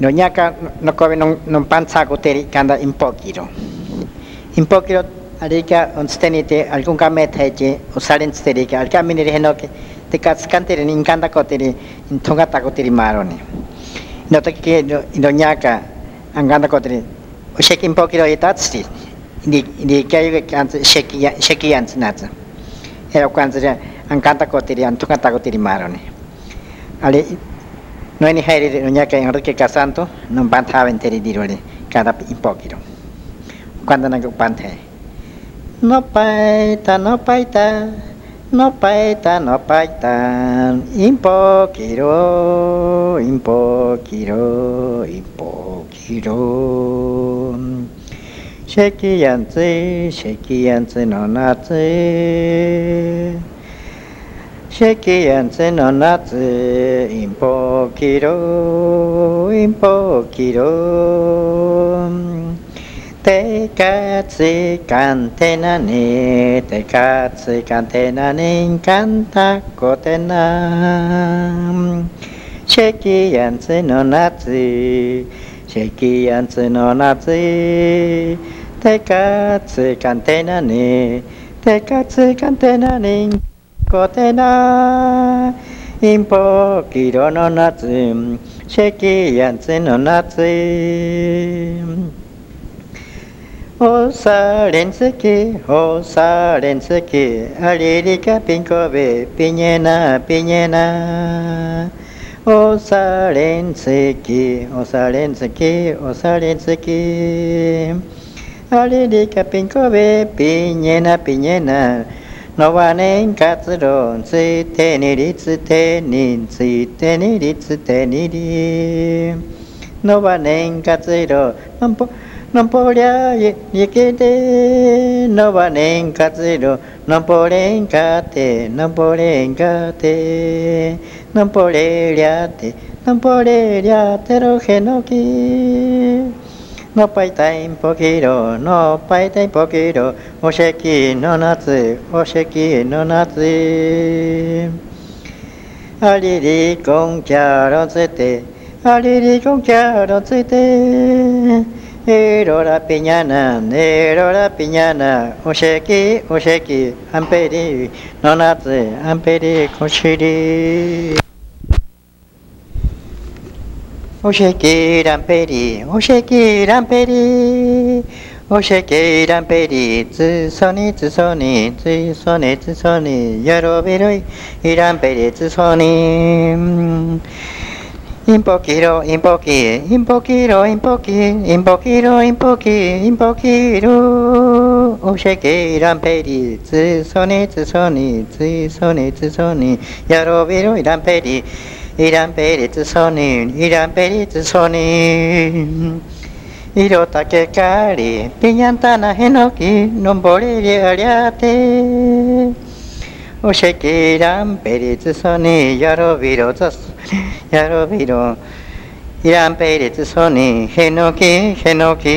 no ñaka no kobe non non panzago teri kanda impokiro. Impokiro arika onstenite algún kamet heje usaren sterika alka miniri henoke te katskanteri inkanda koteri intongata koteri maroni no toki no ñaka anganda koteri usheki impokiro itatsi ni ni kayo kanzi sheki sheki yanzi natsa era kanzi anganda koteri antongata koteri maroni ale No en Nigeria de Uñaca Enrique Casanto, no bantaba en Teridirole, cada impóquiro. Cuando no pante. No paita, no paita, no paita, no paita, impóquiro, impóquiro, impóquiro. Sheki yantze, sheki yantze no natze. シェキエンツの夏インポーキロインポーキロテカツイカンテナニテカツイカンテナニカンタコテナ。シェキエンツの夏シェキエンツの夏テカツイカンテナニテカツイカンテナニ kotena. Inpo kiro natsu Sheki natsu O sa Aririka pinkobe, pinyena, pinyena O sa rensuki, o sa rensuki, o sa rensuki のわねんかつろんついてにりつてにんついてにりつてにりのわねんかつろんぽのぽりゃいけてのわねんかつろのぽれんかてのぽれんかてのぽれりゃてのぽれりゃてろへのき。のぱいたいんぽきろ、のぱいたいんぽきろ、おしゃきの夏、おしゃきの夏。ありりこんきゃろつて、ありりこんきゃろつて、エロラピニャナ、エロラピニャナ、おしゃき、おしゃき、アンペリ、の夏、アンペリ、こしり。おしゃラらんリー、おしゃラらんリり。おしゃランペリり、つそにつそに、つそにつそに、やろびるい、ランペリりつそに。インポキロ、インポキ、インポキロ、インポキ、インポキロ、インポキ、インポキロ。おしゃけらんぺり、つそにつそに、つそにつそに、やろびるいらんぺり。イランペリツソニー、イランペリツソニー。色ロタケカリ、ピニャンタナヘノキ、ノンボリリアリアティ。オシェキイランペリツソニー、ヤロビロザス、ヤロビロ。イランペリツソニー、ヘノキ、ヘノキ。